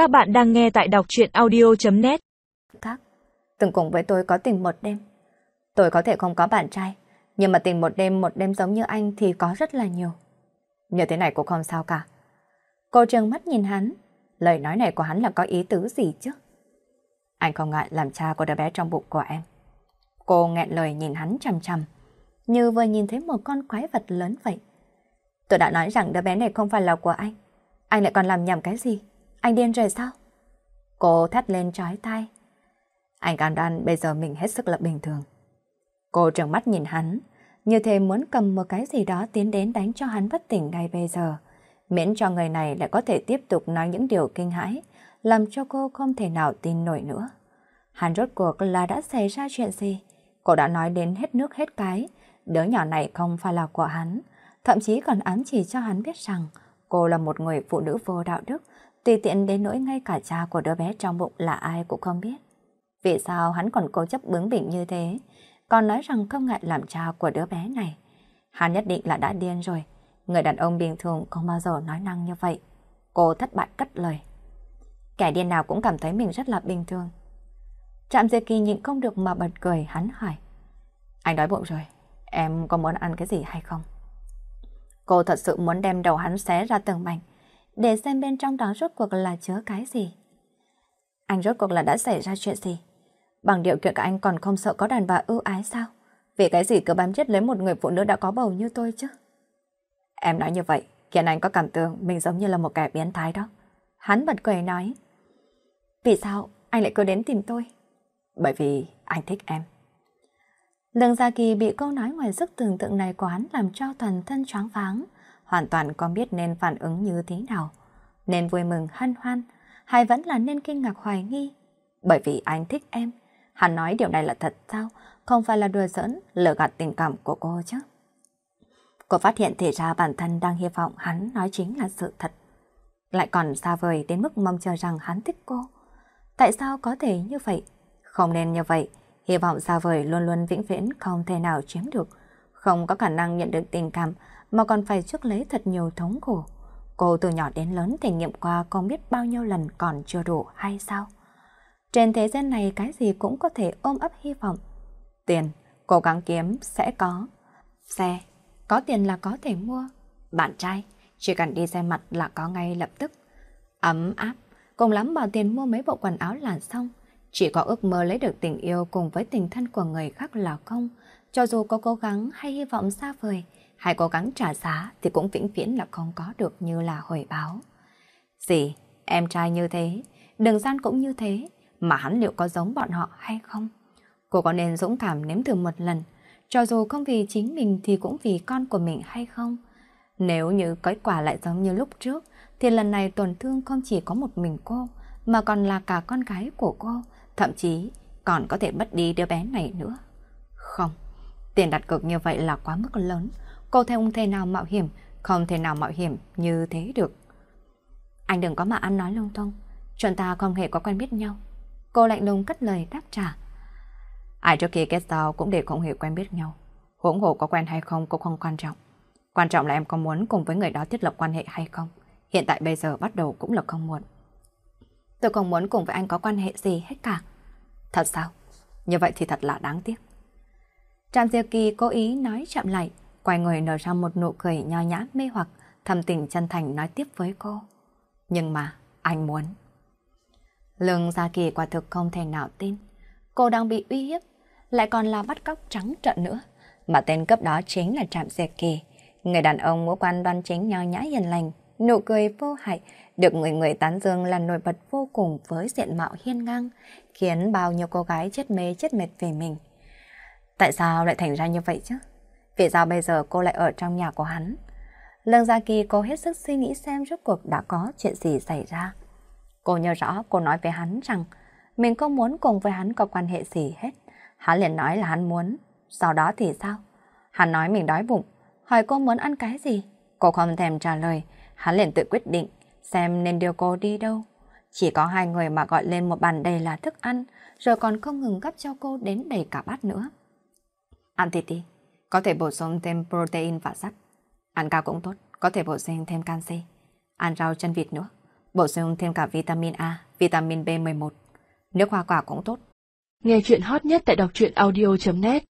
Các bạn đang nghe tại đọc chuyện audio.net các từng cùng với tôi có tình một đêm. Tôi có thể không có bạn trai, nhưng mà tình một đêm một đêm giống như anh thì có rất là nhiều. Như thế này cũng không sao cả. Cô trường mắt nhìn hắn, lời nói này của hắn là có ý tứ gì chứ? Anh không ngại làm cha của đứa bé trong bụng của em. Cô nghẹn lời nhìn hắn chằm chằm, như vừa nhìn thấy một con quái vật lớn vậy. Tôi đã nói rằng đứa bé này không phải là của anh. Anh lại còn làm nhầm cái gì? Anh điên rồi sao? Cô thét lên trái tai. Anh cam đoan bây giờ mình hết sức là bình thường. Cô trợn mắt nhìn hắn, như thế muốn cầm một cái gì đó tiến đến đánh cho hắn bất tỉnh ngay bây giờ. Miễn cho người này lại có thể tiếp tục nói những điều kinh hãi, làm cho cô không thể nào tin nổi nữa. Hắn rốt cuộc là đã xảy ra chuyện gì? Cô đã nói đến hết nước hết cái, đứa nhỏ này không phải là của hắn, thậm chí còn ám chỉ cho hắn biết rằng cô là một người phụ nữ vô đạo đức, tùy tiện đến nỗi ngay cả cha của đứa bé trong bụng là ai cũng không biết. Vì sao hắn còn cố chấp bướng bỉnh như thế, còn nói rằng không ngại làm cha của đứa bé này. Hắn nhất định là đã điên rồi, người đàn ông bình thường không bao giờ nói năng như vậy. Cô thất bại cất lời. Kẻ điên nào cũng cảm thấy mình rất là bình thường. Trạm Diệp Kỳ nhịn không được mà bật cười, hắn hỏi. Anh đói bụng rồi, em có muốn ăn cái gì hay không? Cô thật sự muốn đem đầu hắn xé ra từng mảnh, để xem bên trong đó rốt cuộc là chứa cái gì. Anh rốt cuộc là đã xảy ra chuyện gì? Bằng điều kiện của anh còn không sợ có đàn bà ưu ái sao? Vì cái gì cứ bám chết lấy một người phụ nữ đã có bầu như tôi chứ? Em nói như vậy, khiến anh có cảm tưởng mình giống như là một kẻ biến thái đó. Hắn bật cười nói. Vì sao anh lại cứ đến tìm tôi? Bởi vì anh thích em. Lương Gia Kỳ bị câu nói ngoài sức tưởng tượng này của hắn làm cho toàn thân choáng váng, hoàn toàn không biết nên phản ứng như thế nào. Nên vui mừng hân hoan, hay vẫn là nên kinh ngạc hoài nghi. Bởi vì anh thích em, hắn nói điều này là thật sao, không phải là đùa giỡn, lừa gạt tình cảm của cô chứ. Cô phát hiện thì ra bản thân đang hy vọng hắn nói chính là sự thật. Lại còn xa vời đến mức mong chờ rằng hắn thích cô. Tại sao có thể như vậy? Không nên như vậy. Hy vọng xa vời luôn luôn vĩnh viễn không thể nào chiếm được. Không có khả năng nhận được tình cảm mà còn phải trước lấy thật nhiều thống khổ. Cô từ nhỏ đến lớn thể nghiệm qua không biết bao nhiêu lần còn chưa đủ hay sao? Trên thế gian này cái gì cũng có thể ôm ấp hy vọng. Tiền, cố gắng kiếm sẽ có. Xe, có tiền là có thể mua. Bạn trai, chỉ cần đi xe mặt là có ngay lập tức. Ấm áp, cùng lắm bỏ tiền mua mấy bộ quần áo là xong. Chỉ có ước mơ lấy được tình yêu cùng với tình thân của người khác là không. Cho dù có cố gắng hay hy vọng xa vời, hay cố gắng trả giá thì cũng vĩnh viễn là không có được như là hồi báo. Gì, em trai như thế, đường gian cũng như thế, mà hắn liệu có giống bọn họ hay không? Cô có nên dũng cảm nếm thử một lần, cho dù không vì chính mình thì cũng vì con của mình hay không? Nếu như kết quả lại giống như lúc trước, thì lần này tổn thương không chỉ có một mình cô, mà còn là cả con gái của cô, thậm chí còn có thể mất đi đứa bé này nữa. Không, tiền đặt cược như vậy là quá mức lớn, cô không thể nào mạo hiểm, không thể nào mạo hiểm như thế được. Anh đừng có mà ăn nói lung tung, chúng ta không hề có quen biết nhau. Cô lạnh lùng cất lời đáp trả. Ai trước kia kết giao cũng đều không hề quen biết nhau. Hỗn hộ có quen hay không cũng không quan trọng. Quan trọng là em có muốn cùng với người đó thiết lập quan hệ hay không. Hiện tại bây giờ bắt đầu cũng là không muộn. Tôi không muốn cùng với anh có quan hệ gì hết cả. Thật sao? Như vậy thì thật là đáng tiếc. Trạm Diệp Kỳ cố ý nói chậm lại, quay người nở ra một nụ cười nho nhã mê hoặc, thầm tình chân thành nói tiếp với cô. Nhưng mà, anh muốn. Lương Gia Kỳ quả thực không thể nào tin. Cô đang bị uy hiếp, lại còn là bắt cóc trắng trợn nữa. Mà tên cấp đó chính là Trạm Diệp Kỳ. Người đàn ông ngũ quan đoan chính nho nhã hiền lành, nụ cười vô hại, được người người tán dương là nổi bật vô cùng với diện mạo hiên ngang, khiến bao nhiêu cô gái chết mê chết mệt về mình. Tại sao lại thành ra như vậy chứ? Vì sao bây giờ cô lại ở trong nhà của hắn? Lương Gia Kỳ cô hết sức suy nghĩ xem rốt cuộc đã có chuyện gì xảy ra. Cô nhớ rõ cô nói với hắn rằng mình không muốn cùng với hắn có quan hệ gì hết. Hắn liền nói là hắn muốn. Sau đó thì sao? Hắn nói mình đói bụng. Hỏi cô muốn ăn cái gì? Cô không thèm trả lời. Hắn liền tự quyết định xem nên đưa cô đi đâu. Chỉ có hai người mà gọi lên một bàn đầy là thức ăn, rồi còn không ngừng gấp cho cô đến đầy cả bát nữa. Ăn thịt đi, có thể bổ sung thêm protein và sắt. Ăn cao cũng tốt, có thể bổ sung thêm canxi. Ăn rau chân vịt nữa, bổ sung thêm cả vitamin A, vitamin B11. Nước hoa quả cũng tốt. Nghe chuyện hot nhất tại đọc truyện audio.net